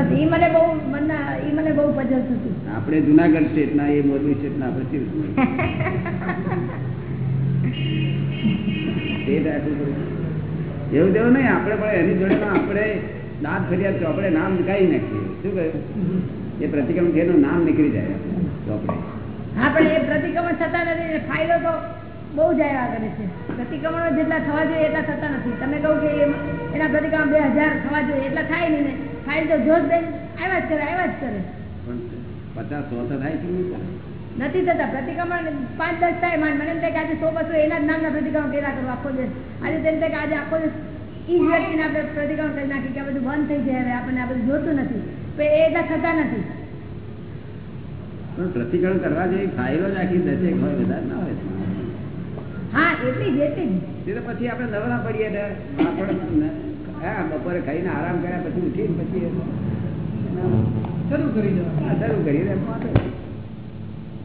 બસ ઈ મને બહુ મનના ઈ મને બહુ પજલ થતું. આપણે જુનાગઢ સ્ટેટના એ મોરબી સ્ટેટ બધું. એવું તેવું નહીં આપણે પણ એની જોડે આપણે દાંત ફરિયાદ ચોપડે નામ કાઢી નાખીએ. શું કહ્યું? એ પ્રતિક્રમણ થયેલું નામ નીકળી જાય ચોપડે હા પણ એ પ્રતિક્રમણ થતા નથી ફાયદો તો બહુ જ આવ્યા કરે છે. પ્રતિક્રમણો જેટલા થવા જોઈએ એટલા થતા નથી. તમે કહો કે એના પ્રતિક્રમણ બે હજાર થવા જોઈએ એટલા થાય નહીં ને. ફાઇલ તો બેન. આવ્યા જ કરે આવ્યા જ કરે. પચાસ સો તો થાય નથી થતા પ્રતિક્રમણ પાંચ દસ થાય માંડ મને એમ થાય કે આજે સો બસો એના જ નામના પ્રતિક્રમણ કર્યા કરું આખો દિવસ. આજે તેમ થાય કે આજે આખો દિવસ ઈ જ વ્યક્તિને આપણે પ્રતિક્રમણ કરી નાખી કે આ બધું બંધ થઈ જાય હવે આપણને આ બધું જોતું નથી. તો એ એટલા થતા નથી. પણ પ્રતિક્રમણ કરવા જેવી ફાઇલો જ આખી દસેક હોય વધારે ના હોય. હા એટલી જ એટલી જ. પછી આપણે નવરા પડીએ આપણે હા બપોરે ખાઈને આરામ કર્યા પછી ઉઠી પછી શરૂ કરી દેવા શરૂ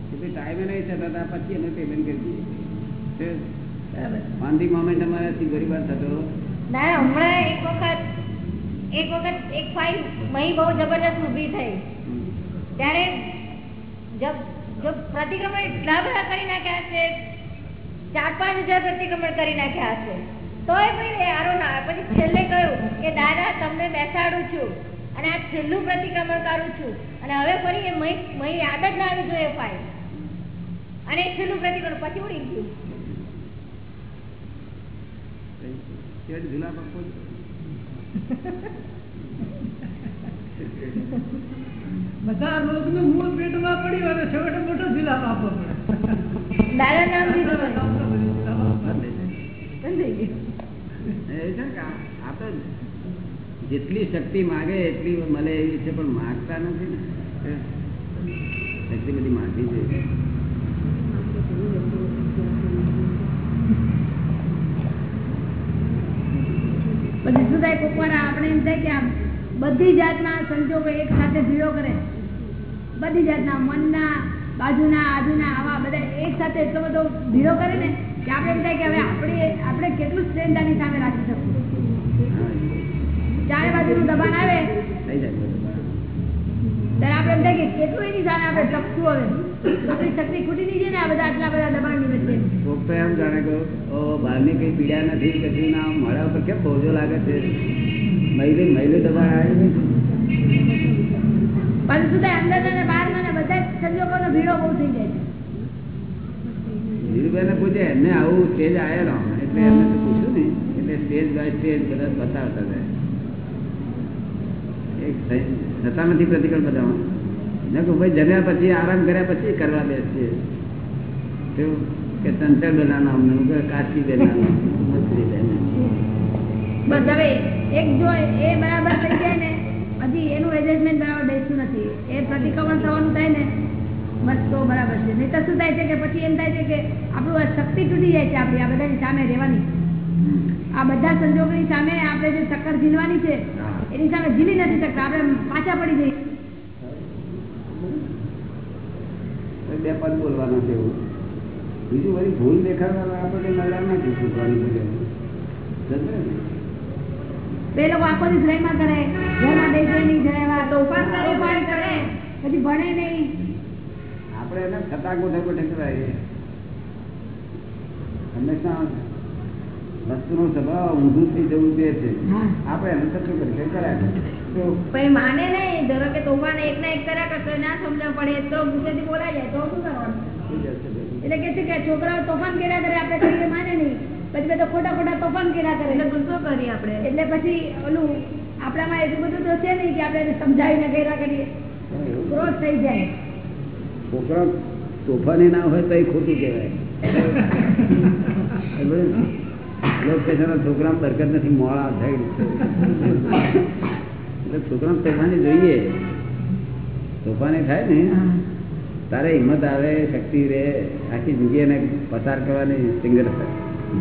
એટલે ટાઈમે નહીં થતા પછી અમે પેમેન્ટ કરી દઈએ. વાંધી મોમેન્ટ અમારાથી ગરીબ થતો. ના હમણાં એક વખત એક વખત એક ફાઇલ મહી બહુ જબરદસ્ત ઊભી થઈ. ત્યારે જબ જો પ્રતિક્રમણ એટલા બધા કરી નાખ્યા છે ચાર પાંચ હજાર પ્રતિક્રમણ કરી નાખ્યા હશે તોય ભાઈ આરો ના પછી છેલ્લે કહ્યું કે દાદા તમને બેસાડું છું અને આ છેલ્લું પ્રતિક્રમણ કરું છું. અને હવે ફરી એ મહી મહી યાદ જ ના આવી જોઈએ ફાઇલ અને એ છેલ્લું પ્રતિક્રમણ પછી ઉડી ગયું રોગનું મૂળ પેટમાં પડ્યું અને છેવટે મોટો જુલાબ આપવો પડે દાદા નામ દીધું. જેટલી શક્તિ માગે એટલી મળે એવી છે, પણ માગતા નથી ને. એટલી બધી માગી છે. પછી શું થાય કોક આપણે એમ થાય કે બધી જાતના સંજોગો એક સાથે ભીડો કરે. બધી જાતના મનના, બાજુના આજુના આવા બધા એક સાથે એટલો બધો ભીડો કરે ને કે આપણે એમ થાય કે હવે આપણે આપણે કેટલું સ્ટ્રેન્થ આની સામે રાખી શકું? ચારે બાજુનું દબાણ આવે. ત્યારે આપણે એમ થાય કે કેટલું એની સામે આપણે ટપશું હવે? આપણી શક્તિ ખૂટી નહીં છે ને આ બધા આટલા બધા દબાણની વચ્ચે. કોક તો એમ જાણે કે ઓ બહારની કઈ પીડા નથી કશું ના મળ્યા ઉપર કેમ બોજો લાગે છે? મહિલી મહિલી દબાણ આવે પરંતુ અંદર અને બહાર ને બધા સંજોગોનો ભીડો બહુ થઈ જાય છે. ધીરુભાઈને પૂછે એમને આવું સ્ટેજ આવેલો? એટલે એમને તો પૂછ્યું ને, એટલે સ્ટેજ બાય સ્ટેજ બધા બતાવતા જાય એક થતા નથી પ્રતિકળ બધામાં મેં કહું ભાઈ, જમ્યા પછી, આરામ કર્યા પછી કરવા બેસીએ. કેવું કે ચંચળ બેના નામનું કે કાચી બેના. મછલી બેન બરાબર થઈ જાય ને, હજી એનું એડજસ્ટમેન્ટ બરાબર બેસતું નથી. એ પ્રતિક્રમણ થવાનું થાય ને બસ તો બરાબર છે. નહીં તો શું થાય છે કે પછી એમ થાય છે કે આપણું આ શક્તિ તૂટી જાય છે આપણી આ બધાની સામે રહેવાની. આ બધા સંજોગોની સામે આપણે જે ચક્કર ઝીલવાની છે એની સામે ઝીલી નથી શકતા. આપણે પાછા પડી જઈએ. બે પદ બોલવાના છે એવું. બીજું બધી ભૂલ દેખાડવાના આપણે નવરા નથી છોકરાની બે લોકો આખો દિવસ રહીમાં કરે. ઘરમાં બેસે નહીં તોફાન કરે તોફાન કરે. પછી ભણે નહીં. આપણે એને થતા ગોઠે ગોઠે કરાવીએ હંમેશા વસ્તુનો સ્વભાવ ઊંધું થઈ જવું તે છે. આપણે એને થતું કરી કરાય. માને નહીં. ધારો કે તોફાન એક ના એક કર્યા કરતો ના સમજણ પડે તો ગુસ્સેથી બોલાઈ જાય તો શું કરવાનું? થઈ જશે બધું. એટલે કે છે કે છોકરાઓ તોફાન કર્યા કરે આપણે કરીએ માને નહીં. પછી બધા ખોટા ખોટા તોફાન કર્યા કરે. એટલે ગુસ્સો કરીએ આપણે. એટલે પછી ઓલું આપણામાં એટલું બધું તો છે નહીં કે આપણે એને સમજાવીને કર્યા કરીએ. ક્રોસ થઈ જાય. છોકરા તોફાની ના હોય તો એ ખોટું કહેવાય. છોકરા બરકત નથી મોડા એટલે છોકરા તોફાની જોઈએ. તોફાની થાય ને તારે હિંમત આવે શક્તિ રહે આખી જિંદગીને પસાર કરવાની સંઘર્ષ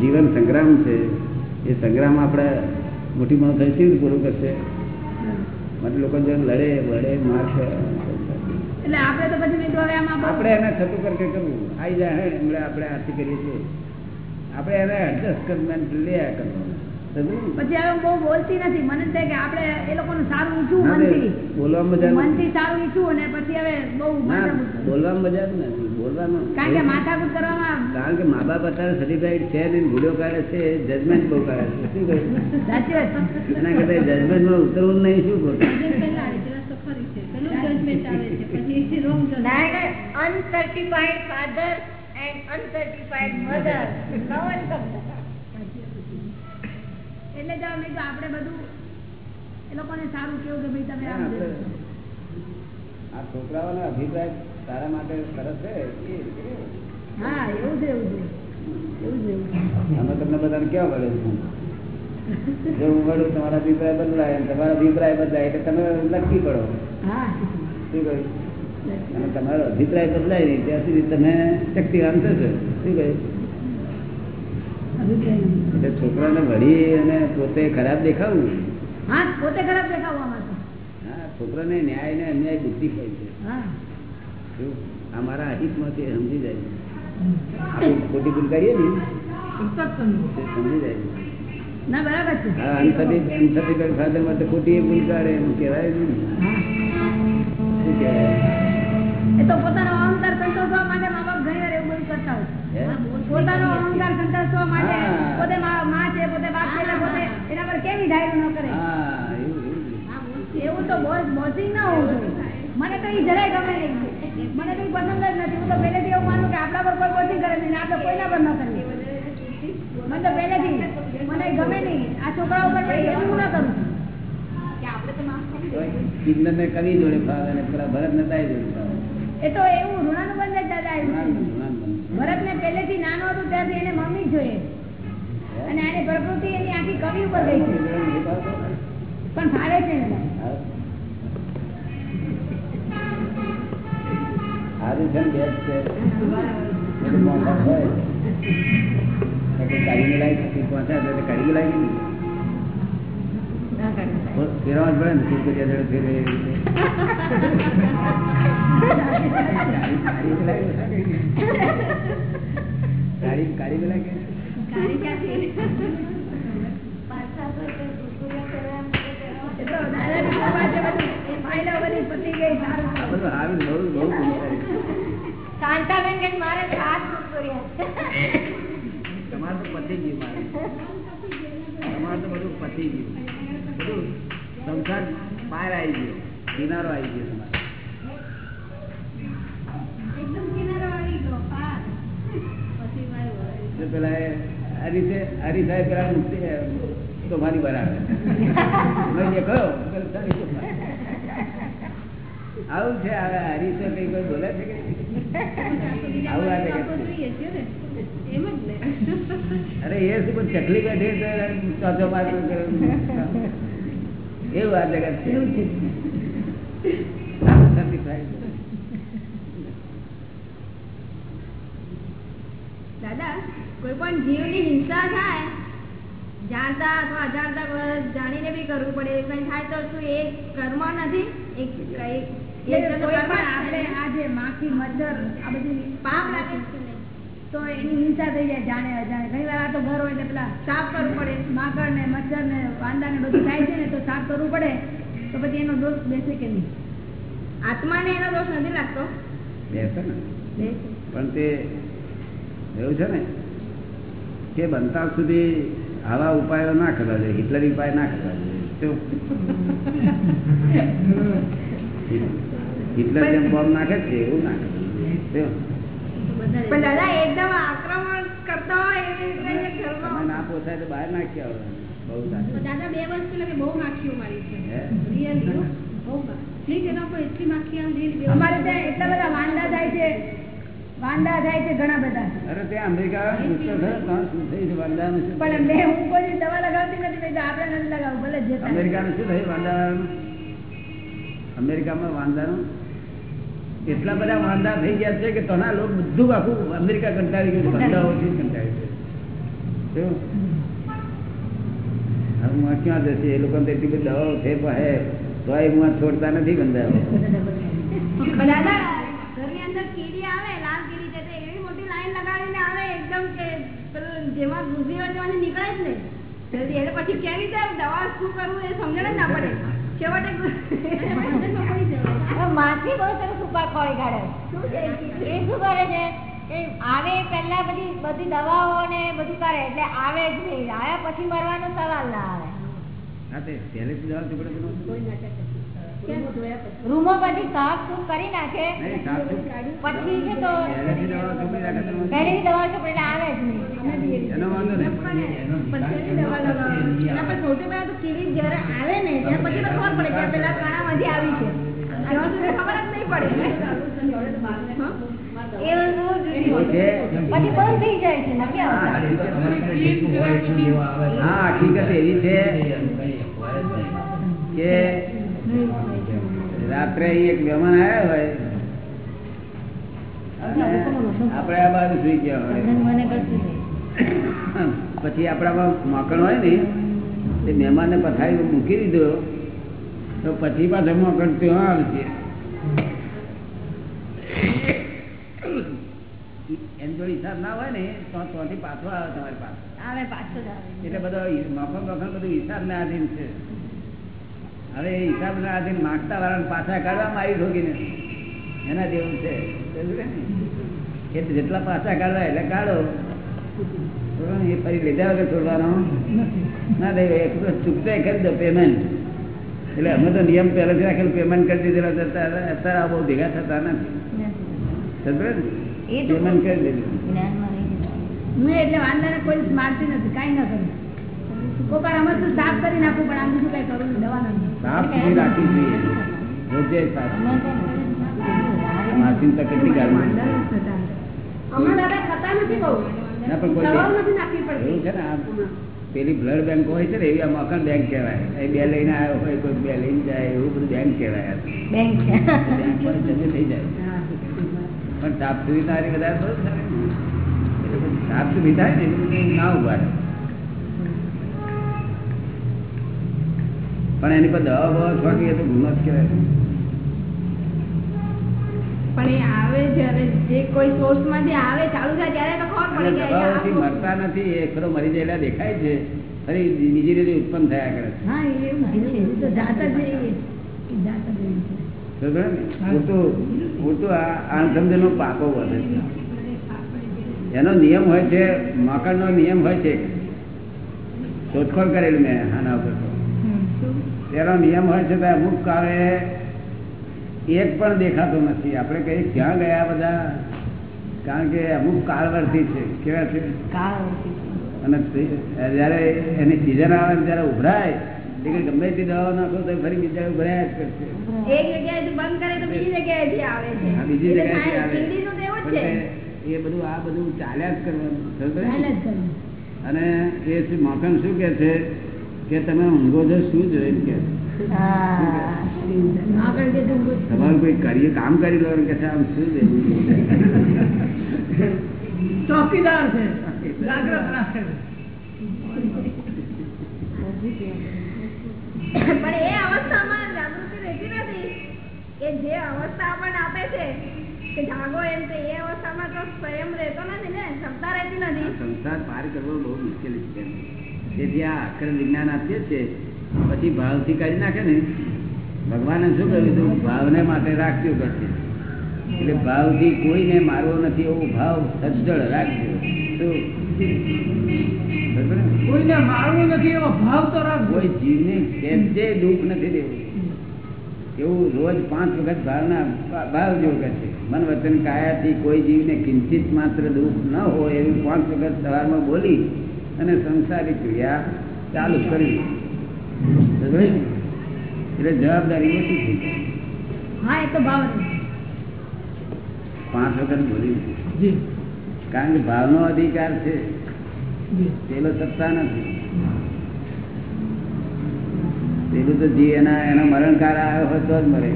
જીવન સંગ્રામ છે. એ સંગ્રામ આપણે મોટી મોટી રીતે પૂરું કરશે? માટે લોકો જો લડે વડે મારશે. એટલે આપણે તો પછી મેં કીધું હવે આમાં આપણે એને છતું કરકે કરવું આવી જાય હમણાં આપણે આરતી કરીએ છીએ. આપણે એને એડજસ્ટ કરીને લે કરવાનું? પછી હવે બહુ બોલતી નથી. મને કે આપણે એ લોકોનું સારું ઈચ્છું મનથી બોલવામાં મજા મનથી સારું ઈચ્છું અને પછી હવે બહુ ના, બોલવામાં મજા જ નથી. બોલવામાં કારણ કે માથાકૂટ કરવામાં કારણ કે મા બાપ અત્યારે સર્ટિફાઈડ છે ને કાઢે છે જજમેન્ટ બહુ કાઢે છે. શું કહ્યું સાચી વાત. એના કરતા જજમેન્ટમાં ઉતરવું નહીં શું ખોટું? એટલે જો અમે જો આપણે બધું એ લોકોને સારું કેવું કે ભાઈ તમે આમ આ છોકરાઓનો અભિપ્રાય તારા માટે સરસ છે હા એવું છે એવું છે. એવું જ એવું અમે તમને બધાને કેવા પડે છે? જો હું વળું તમારા અભિપ્રાય બદલાય તમારા અભિપ્રાય બદલાય એટલે તમે નક્કી પડો. હા. શું કહ્યું? અને તમારો અભિપ્રાય બદલાય નહીં ત્યાં સુધી તમે શક્તિવાન થશો. શું કહ્યું એટલે છોકરાને વળી અને પોતે ખરાબ દેખાવું? હા પોતે ખરાબ દેખાવવામાં હા છોકરાને ન્યાય ને અન્યાય બુદ્ધિ હોય છે. શું? આ મારા અહિતમાંથી સમજી જાય છે. આપણે ખોટી ભૂલ કરીએ ને સમજી જાય ના બરાબર છે. હા અનસર્ટિફાઈડ ફાધરમાં તો ખોટી ભૂલ કાઢે એમ કહેવાય શું કહેવાય એ તો પોતાનો અહંકાર સંતોષવા માટે મા બાપ ઘણી વાર એવું બધું કરતા હોય પોતાનો અહંકાર સંતોષવા માટે પોતે મા મા છે પોતે બાપ છે પોતે એના પર કેવી ડાયરી ન કરે. એવું એવું એવું તો બોસિંગ ના હોવું મને તો એ જરાય ગમે નહીં. મને તો પસંદ જ નથી. હું તો પહેલેથી એવું માનું કે આપણા પર કોઈ બોસિંગ કરે નહીં ને આપણે કોઈના પર ન કરીએ. મને તો પહેલેથી મને ગમે નહીં. આ છોકરા ઉપર એવું ન કરું. કિન્નરને કવિ જોડે ફાવે અને પેલા ભરતને તાઈ જોડે ફાવે એ તો એવું ઋણાનુબંધ જ દાદા ભરત ને પહેલેથી નાનો હતો ત્યારથી એને મમ્મી જોઈએ. અને આની પ્રકૃતિ એની આખી કવિ ઉપર ગઈ છે. પણ ફાવે છે ને. સારું છે ને બેસ્ટ છે. બધું મોંઘા હોય. તો કોઈ કાઢી મિલાય કે પહોંચ્યા તો કાઢી મિલાય કે નહીં? ફેરવવા જ પડે ને છોકરીઓ જોડે ફેરવે એવી રીતે. કાઢી- કાઢી મિલાય કે ના કાઢી? કાઢી કાઢી મિલાય કે એ તો દાદાની કૃપા છે બધું ફાઇલો બધી પતી ગઈ સારું આ બધું સારું બહુ બહુ ગુણકારી. શાંતાબેન કે મારે સાત છોકરીઓ તમારે તો પતી ગયું મારે તમારે તો બધું પતી ગયું બધું સંસાર બહાર આવી ગયો. કિનારો આવી ગયો તમારે. પેલા પેલા મુક્તિ તો મારી બરાબર. આવું. છે હવે હરી છે કઈ કોઈ બોલે છે કે આવું આ અરે એ શું પણ ચકલી બેઠી ચોચો માર એવું આ જગત છે? એવું દાદા કોઈ પણ જીવની હિંસા થાય જાણતા અથવા અજાણતા જાણીને બી કરવું પડે કઈ થાય તો શું એ કર્મ નથી? એક કઈ આપણે આજે માખી મચ્છર આ બધી પાપ લાગે. તો એની હિંસા થઈ જાય જાણે અજાણે. ઘણી વાર આ તો ઘર હોય એટલે પેલા સાફ કરવું પડે. માકડ ને મચ્છર ને વાંદા ને બધું થાય છે ને તો સાફ કરવું પડે. તો પછી એનો દોષ બેસે કે નહીં? આત્માને એનો દોષ નથી લાગતો. બેસે ને. પણ તે એવું છે ને કે બનતા સુધી આવા ઉપાયો ના કરવા જોઈએ. હિટલરી ઉપાય ના કરવા જોઈએ? હિટલર જેમ બોમ્બ નાખે છે એવું નાખે? પણ દાદા એકદમ આક્રમણ કરતા હોય ના પોસાય તો બહાર નાખી આવો બહુ સારું. દાદા બે વર્ષ પહેલા મેં બહુ માખીઓ મારી છે. રિયલી બહુ પ્લીઝ એના પર એટલી માખી આવે અમારે ત્યાં એટલા બધા વાંદા થાય છે. વાંદા થાય છે ઘણા બધા. અરે ત્યાં અમેરિકા પણ મેં હું કોઈ દવા લગાવતી નથી આપણે નથી લગાવવું ભલે. અમેરિકાનું શું થયું વાંદાનું? અમેરિકામાં વાંદાનું એટલા બધા વાંદા થઈ ગયા છે કે તના લોક બધું આખું અમેરિકા કંટાળી ગયું છે કંટાળી ગયું. હું ક્યાં જશે? એ લોકોને એટલી બધી દવાઓ છે પણ હું છોડતા નથી છે જેમાં નીકળે જ નહીં. પછી કેવી રીતે દવા શું કરવું એ સમજણ જ ના પડે. માછી બહુ સરસ ઉપાય ખોળી કાઢે. એ શું કરે છે એ આવે પહેલા બધી બધી દવાઓ ને બધું કરે એટલે આવે જ નહીં. આવ્યા પછી મરવાનો સવાલ ના આવે. હા તે પહેલેથી દવા? કોઈ નાટક કેમ પછી? સાફ સૂફ કરી નાખે? પછી છે તો? પહેલી દવા આવે જ નહીં. સૌથી પહેલા તો કિરીટ જ્યારે આવે ને ત્યાર પછી ખબર પડે કે આ પેલા કાણામાંથી આવી છે. ખબર જ નહીં પડે. છે? પછી બંધ થઈ જાય છે હા હકીકત એવી છે. કે રાત્રે એક મહેમાન આવ્યા હોય. આપડે આ બાજુ સુઈ ગયા હોય. પછી આપણામાં મોકણ હોય ને તે મહેમાનને પથારી મૂકી દીધો તો પછી પાછો મોકણ ત્યાં આવશે એમ જોડે હિસાબ ના હોય ને તો ત્યાંથી પાછો આવે તમારી પાસે. એટલે બધો મકણ મફત બધું હિસાબ ના આધીન છે. હવે એ હિસાબ ના આધીન માગતા વાળાને પાછા કાઢવા મારી ઠોકીને એના જેવું છે. એટલે જેટલા પાછા કાઢવા એટલે કાઢો. એ ફરી લીધા વગર છોડવાનો ના દે એક તો કરી દો પેમેન્ટ એટલે અમે તો નિયમ પહેલેથી રાખેલું પેમેન્ટ કરી દીધેલા તો અત્યારે આ બહુ ભેગા થતા નથી. પેમેન્ટ કરી દીધું. એટલે વાંધા કોઈ મારતી નથી કાંઈ ન કરું. કોઈ વાર અમે તો સાફ કરી નાખું પણ આમ બીજું કઈ કરું દવા નથી સાફ રાખવી જોઈએ. રોજે સાફ. તો કેટલી ના પણ કોઈ છે ને પેલી બ્લડ બેંક હોય છે ને એવી આ મકાન બેંક કહેવાય. એ બે લઈને આવ્યો હોય કોઈ બે લઈને જાય એવું બધું બેંક કહેવાય આ. બેંક. પર જમે થઈ જાય. પણ સાફ સુવિધા વધારે સાફ સુવિધા ને ના ઊભા રહે. પણ એની પર દવા બવા છોડી તો ગુનો જ કહેવાય પણ એ આવે જ્યારે જે કોઈ સોર્સમાંથી આવે ચાલુ થાય ત્યારે તો ખબર પડે કે દવાઓથી મરતા નથી એ ખરો મરી ગયેલા દેખાય છે ફરી બીજી રીતે ઉત્પન્ન થયા કરે હા એ એવું છે એ તો જાત જ એવી છે. એ જાત જ એવી છે સમજ્યો ને? ઉલટું ઉલટું આ અણસમજણનો પાપો વધે છે એનો નિયમ હોય છે મકરનો નિયમ હોય છે શોધખોળ કરેલી મેં આના ઉપર. તેનો નિયમ હોય છે તો અમુક કાળે એક પણ દેખાતો નથી. આપણે કઈ ક્યાં ગયા બધા? કારણ કે અમુક કાળવર્તી છે. કેવા છે? અને જયારે એની સિઝન આવે ત્યારે ઉભરાય. એટલે ગમે તે દવાઓ નાખો તો ફરી બીજા ઉભરાયા જ કરશે. એક જગ્યાએથી બંધ કરે તો બીજી જગ્યાએથી આવે છે. જગ્યાએથી આવે. એ બધું આ બધું ચાલ્યા જ કરવાનું. અને એ માખણ શું કે છે? કે તમે ઊંઘો છો શું જોઈને કે. તમારું કોઈ કરીએ કામ કરી લો કે આમ શું ચોકીદાર છે. જાગ્રત રાખે છે. પણ એ અવસ્થામાં જાગૃતિ રહેતી નથી. કે જે અવસ્થા આપણને આપે છે કે જાગો એમ તો એ અવસ્થામાં તો સ્વયં રહેતો નથી ને ક્ષમતા રહેતી નથી. સંસાર પાર કરવો બહુ મુશ્કેલ છે. તેથી આ અક્ષર વિજ્ઞાન આપીએ છે પછી ભાવથી કાઢી નાખે ને ભગવાને શું કહ્યું હતું? ભાવને માટે રાખજો કે છે એટલે ભાવથી કોઈને મારવો નથી એવો ભાવ સજ્જડ રાખજો? કોઈને મારવો નથી એવો ભાવ તો રાખવો કોઈ જીવને સહેજે દુઃખ નથી દેવું? એવું રોજ પાંચ વખત ભાવના ભાવ જેવું છે. મન વચન કાયાથી કોઈ જીવને કિંચિત માત્ર દુઃખ ન હોય એવું પાંચ વખત સવારમાં બોલી અને સંસારી ક્રિયા ચાલુ કરવી. એટલે જવાબદારી ઓછી થઈ હા એ તો ભાવ પાંચ વખત બોલી કારણ કે ભાવનો અધિકાર છે. પેલો સત્તા નથી. પેલું તો જી એના એનો મરણકાર આવ્યો હોય તો જ મરે.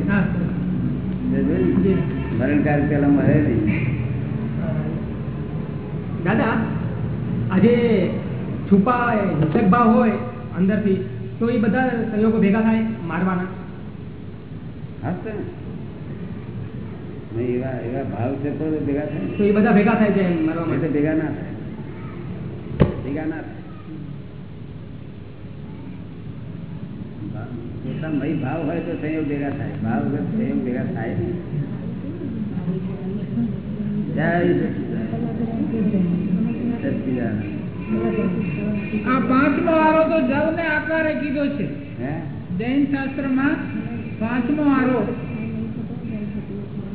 મરણકાર પેલા મરે નહીં. દાદા આજે છુપા હિંસક ભાવ હોય અંદરથી તો એ બધા સંયોગો ભેગા થાય મારવાના. હા તો ને. નહીં, એવા એવા ભાવ છે તો ભેગા થાય તો એ બધા ભેગા થાય છે એમ મારવા નહીં તો માટે. ભેગા ના થાય. ભેગા ના થાય. પોતામય ભાવ હોય તો સંયોગ ભેગા થાય. ભાવ વગર સંયોગ ભેગા થાય નહીં. જય સચિદાનંદ. આ પાંચમો આરો તો જવને આકારે કીધો છે. જૈન શાસ્ત્રમાં પાંચમો આરો.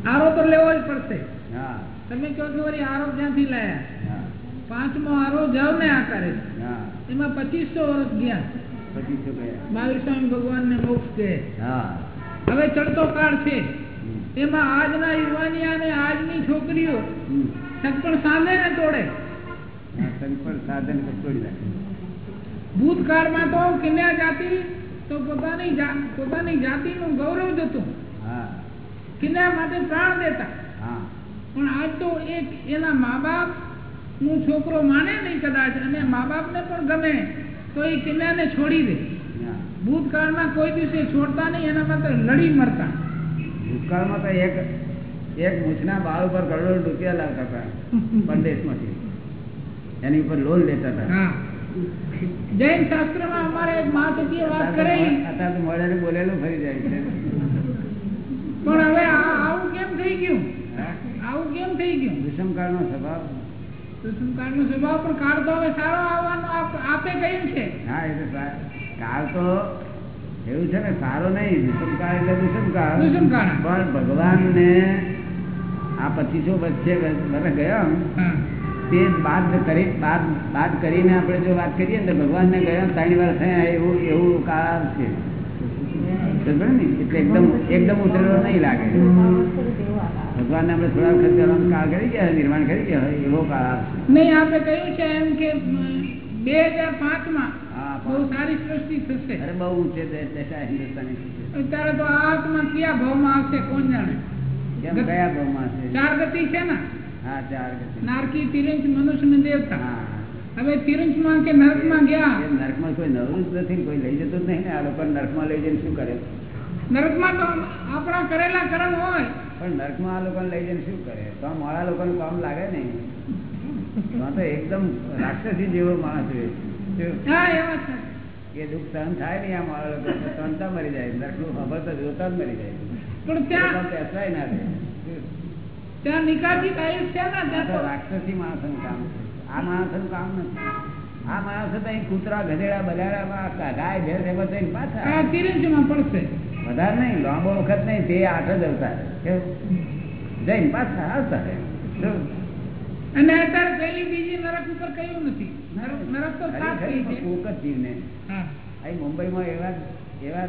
આરો તો લેવો જ પડશે. તમે કહો છો વળી આરો ક્યાંથી લાયા? પાંચમો આરો જવને આકારે એમાં પચીસો વર્ષ ગયા. મહાવીર સ્વામી ભગવાન ને મોક્ષ કે હા. હવે ચડતો કાળ છે. એમાં આજના યુવાનિયા અને આજની છોકરીઓ. સગપણ સામે ને તોડે. સાધન ભૂતકાળમાં તો કન્યા જાતિ તો પોતાની પોતાની જાતિનું ગૌરવ જ કન્યા માટે પ્રાણ દેતા. પણ આજ તો એક એના મા બાપનું છોકરો માને નહીં કદાચ અને મા બાપને પણ ગમે તો એ કન્યાને છોડી દે. ભૂતકાળ ભૂતકાળમાં કોઈ દિવસે છોડતા નહીં એના માટે લડી મરતા. ભૂતકાળમાં તો એક એક મૂછના બાળ ઉપર કરોડો રૂપિયા લાવતા હતા પરદેશમાંથી. એની ઉપર લોન લેતા હતા જૈન શાસ્ત્રમાં અમારે એક વાત કરી અત્યારે મળેલું બોલેલું ફરી જાય છે પણ હવે આવું કેમ થઈ ગયું આવું કેમ થઈ ગયું સ્વભાવ કાળનો સ્વભાવ પણ કાળ તો હવે સારો આવવાનો આપે કહ્યું છે હા એ તો કાળ તો એવું છે ને સારો નહીં વિષમકાળ એટલે વિષમકાળ વિષમકાળ. પણ ભગવાનને આ પચીસો વચ્ચે ગયા તે બાદ કરી બાદ બાદ કરીને આપણે જો વાત કરીએ ને તો ભગવાનને ગયા ત્રણ વાર થયા એવું એવું કાળ છે એટલે એકદમ એકદમ ઉતરેલો નહીં લાગે. ભગવાનને આપણે થોડા વખત કાળ કરી ગયા નિર્માણ કરી ગયા હોય એવો કાળ નહીં આપણે કહ્યું છે એમ કે બે હજાર પાંચ. માં બહુ સારી સૃષ્ટિ થશે. અરે બહુ ઊંચે હિન્દુસ્તાની છે. અત્યારે તો આત્મા કયા ભાવમાં આવશે કોણ જાણે? કયા ભાવમાં આવશે? ચાર ગતિ છે ને. નારકી તિરંજ મનુષ્ય ને દેવતા હવે તિરંજમાં કે નરકમાં ગયા? એ નરકમાં કોઈ નવરું જ નથી કોઈ લઈ જતું નહીં ને આ લોકો નરકમાં લઈ જઈને શું કરે? નરકમાં તો આપણા કરેલા કર્મ હોય. પણ નરકમાં આ લોકોને લઈ જઈને શું કરે? તો આ મોડા લોકોનું કામ લાગે નહીં. તો તો એકદમ રાક્ષસી જેવો માણસ એ દુઃખ સહન થાય ને આ મારા લોકો તો મરી જાય. નરકનું ખબર તો જોતા જ મરી જાય. પણ ત્યાં પેસવાય ના? ત્યાં નિકાસિત આયુષ છે ને ત્યાં તો તો રાક્ષસી માણસનું કામ છે. આ માણસનું કામ નથી. આ માણસો તો અહીં કૂતરા ગધેડા બધાડામાં ગાય ભેંસ એમાં થઈને પાછા આ માં પડશે. વધારે નહીં લાંબો વખત નહીં તે આઠ જ અવતાર જઈને પાછા આવતા રહે. અને અત્યારે પહેલી બીજી નરક ઉપર કયું નથી? નરક નરક તો ખરી થઈ છે. પણ જીવને. અહીં મુંબઈમાં એવા એવા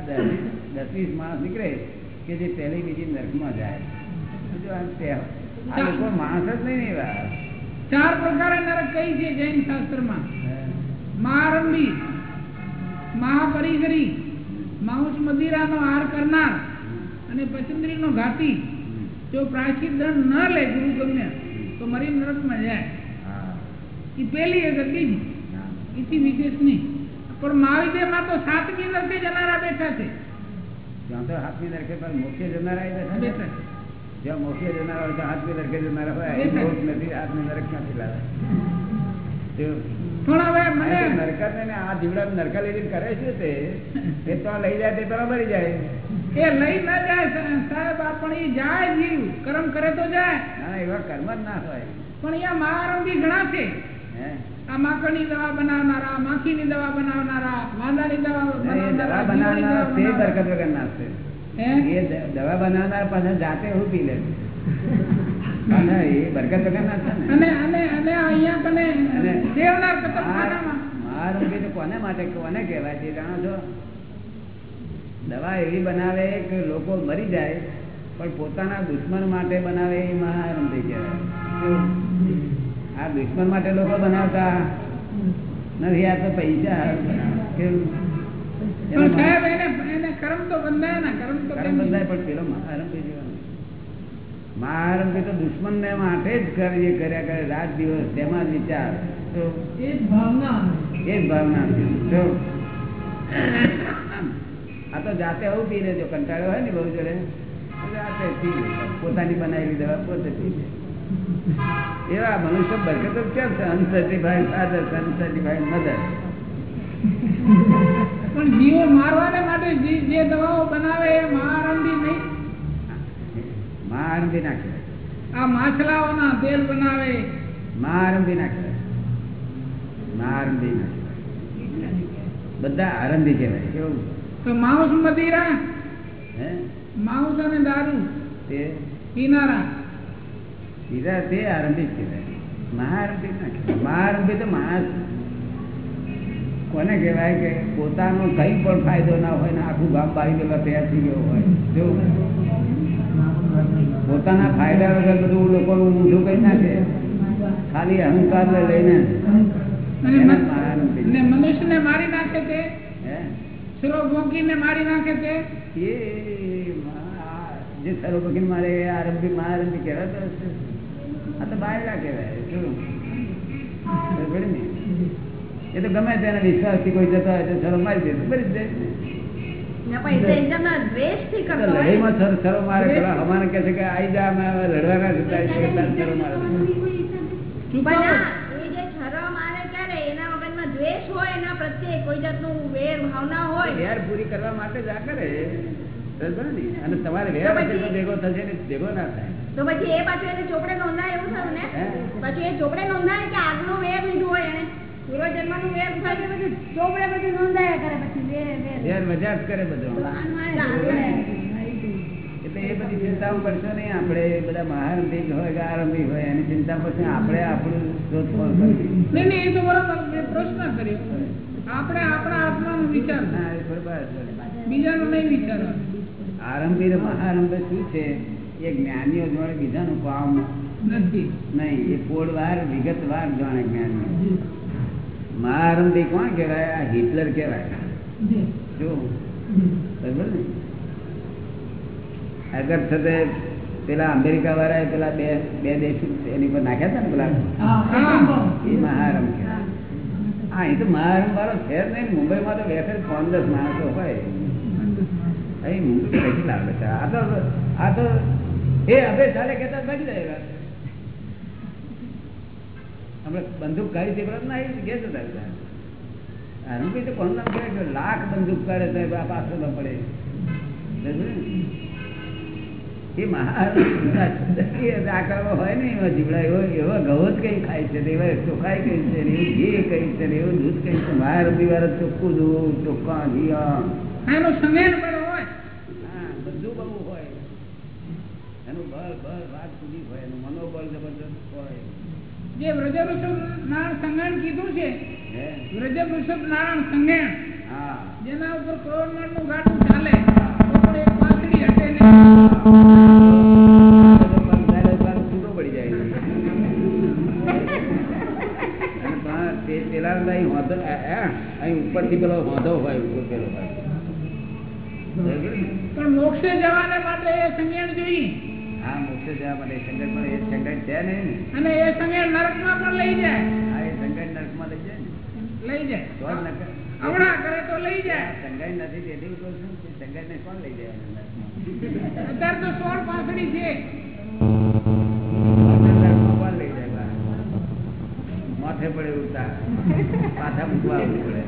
દસ વીસ માણસ નીકળે કે જે પહેલી બીજી નરકમાં જાય. જો આમ માણસ જ નહીં ચાર પ્રકારે નરક કઈ છે જૈન શાસ્ત્રમાં. મહારંભી મહાપરિગરી માઉસ મદિરા નો હાર કરનાર અને પચંદ્રીનો ઘાતી જો પ્રાચીન દંડ ન લે ગુરુ ગમ્ય તો મરી નરકમાં જાય. એ પેલી અગર બીજી. એથી વિશેષ નહીં પણ મહાવિદ્યમાં તો સાતમી નરકે જનારા બેઠા છે. ત્યાં તો સાતમી નરકે પણ મોક્ષે જનારા બેઠા છે. જ્યાં મોક્ષે જનારા હોય તો હાથમી નરકે જનારા હોય મોક્ષ નથી હાથમી નરક ક્યાંથી લાવે. પણ હવે મને તો ને આ જીવડા નરકા લઈ કરે છે તે એ તો લઈ જાય તે જાય. એ લઈ ન જાય સાહેબ પણ એ જાય જીવ કર્મ કરે તો જાય. ના ના, એવા કર્મ જ ના હોય. પણ અહીંયા મહારંભી ઘણા છે. આ માખણની દવા બનાવનારા માખીની દવા બનાવનારા દવા દવા બનાવનારા તે દવા બરકત વગર હે? એ દવા બનાવનાર પાસે જાતે હું પી લે બરકત વગર ને કને માટે કોને કહેવાય છે જાણો છો? દવા એવી બનાવે કે લોકો મરી જાય પણ પોતાના દુશ્મન માટે બનાવે એ મહારંભી કહેવાય આ દુશ્મન માટે લોકો બનાવતા. નથી આ તો પૈસા. કેવું? મહારંભી તો દુશ્મન ને માટે જ કાર્ય કર્યા કરે રાત દિવસ તેમાં વિચાર? એ જ ભાવના એ જ ભાવના આ તો જાતે આવું પી લેજો કંટાળ્યો હોય ને બહુ જોડે જાતે પી પોતાની બનાવેલી દવા પોતે પી લે. એવા મનુષ્ય બરકત કેમ છે? અનસર્ટિફાઈડ ફાધર અનસર્ટિફાઈડ મધર પણ જીવો મારવાને માટે જે દવાઓ બનાવે એ મહારંભી નહીં. મહારંભી ના કહેવાય. આ માછલાઓના તેલ બનાવે. મહારંભી ના કહેવાય. મહાઆરંભી ના કહેવાય. બધા આરંભી કહેવાય. કેવું? તો માઉસ મદીરા હે? માઉસ અને દારૂ તે? કિનારા સીધા તે આરંભી છે કહેવાય. મહાઆરંભી ના કહેવાય. મહાઆરંભી તો માણસ કોને કહેવાય કે પોતાનો કઈ પણ ફાયદો ના હોય ને આખું ગામ બાળી દેવા તૈયાર થઈ ગયો હોય. જો પોતાના ફાયદા વગર બધું લોકોનું ઊંધું કઈ નાખે ખાલી અહંકાર લઈને મનુષ્યને મારી નાખે છે હે? સુરો ભોંકીને મારી નાખે છે એ જે સર્વપક્ષી મારે આરંભી હશે. આ તો બાયલા કહેવાય શું? બરાબર ને? એ તો ગમે તેના વિશ્વાસથી કોઈ જતા હોય તો સરો મારી દેતો કરી મરી જ જાય. ને પણ એ તો એકદમના દ્વેષથી તો કરતો હોય. ને. લડાઈમાં સર સરો મારે પેલા અમારે કહે છે કે આઈ જા અમે હવે લડવાના જતા છીએ તાર સરો મારે પણ ચૂકવો ના, એ જે છરો મારે ક્યારે એના વગરમાં દ્વેષ હોય એના પ્રત્યે કોઈ જાતનું વેર ભાવના હોય. વેર પૂરી કરવા માટે આ કરે. બરાબર ને. અને તમારે વેર તો હશે પછી- તો ભેગો થશે ને ભેગો ના થાય. તો પછી એ પાછું એને ચોપડે નોંધાય એવું થયું ને? પછી એ ચોપડે નોંધાય કે આગનો વેર લીધું હોય એને. વેર કે બધું ચોપડે બધું નોંધાયા કરે પછી વેર વેર. વેર મજા જ કરે બધો. એટલે એ બધી ચિંતાઓ કરશો નહીં આપણે એ બધા મહારંભી હોય કે આરંભી હોય એની ચિંતા પછી આપણે આપણું શોધખોળ કરવી નહીં નહીં એ તો પ્રશ્ન કર્યો. આપણે આપણા આત્માનું વિચાર. બીજાનું નહીં આરંભી ને મહારંભ શું છે? એ જ્ઞાનીઓ જોડે બીજાનું કામ નથી. નહીં એ પોળવાર વિગતવાર જાણે જ્ઞાનીઓ. મહારંભી કોણ કહેવાય? આ હિટલર કહેવાય. શું બરાબર ને? અગર થતે પેલા અમેરિકા વાળાએ પેલા બે બે દેશ એની પર નાખ્યા હતા ને પેલા? એ મહારમ કહેવાય. હા એ તો મહારમ વાળો છે જ નહીં. મુંબઈમાં તો બેસે પાંચ દસ માણસો હોય. અહીં મુંબઈ કઈ લાવે છે આ તો આ તો એ હવે ચાલે કહેતા બની જાય બંદૂક કાઢી તે ના આવી ગયા હતા તો કોણ નામ કહેવાય લાખ બંદૂક કરે તો એ પાછો ન પડે? એ મહારાજ હોય ને, એમાં જીવડા એવો એવો ઘઉં કઈ ખાય છે એવા ચોખાઈ કઈ છે એવું ઘી કઈ છે એવું દૂધ કઈ છે મહારંભી વાળા ચોખ્ખું દૂધ, ચોખ્ખા ઘી આ. એનું સંજ્ઞાન બળ હોય હા, બધું બહુ હોય એનું બળ બળ વાત સુધી હોય એનું મનોબળ જબરદસ્ત હોય જે વ્રજ વૃષભ નારાયણ સંગણ કીધું છે વ્રજ વૃષભ નારાયણ સંગણ જેના ઉપર કરોડમાળનું ગાડું ચાલે તો પણ એક હટે નહીં ઉપરથી પેલો હોંધો હોય પેલો પણ મોક્ષે જવાને માટે સંજ્ઞાન જોઈએ. હા મોક્ષ જવા માટે સંકટ પણ એ સંકટ છે ને? અને એ સંકટ નરકમાં પણ લઈ જાય. હા એ સંકટ નરકમાં લઈ જાય લઈ જાય. તો આવડા કરે તો લઈ જાય. સંકટ નથી તેથી કહું છું સંકટ ને કોણ લઈ જાય? અત્યારે તો સોળ પાસડી છે? માથે પડે ઉડતા. પાછા મૂકવા પડે.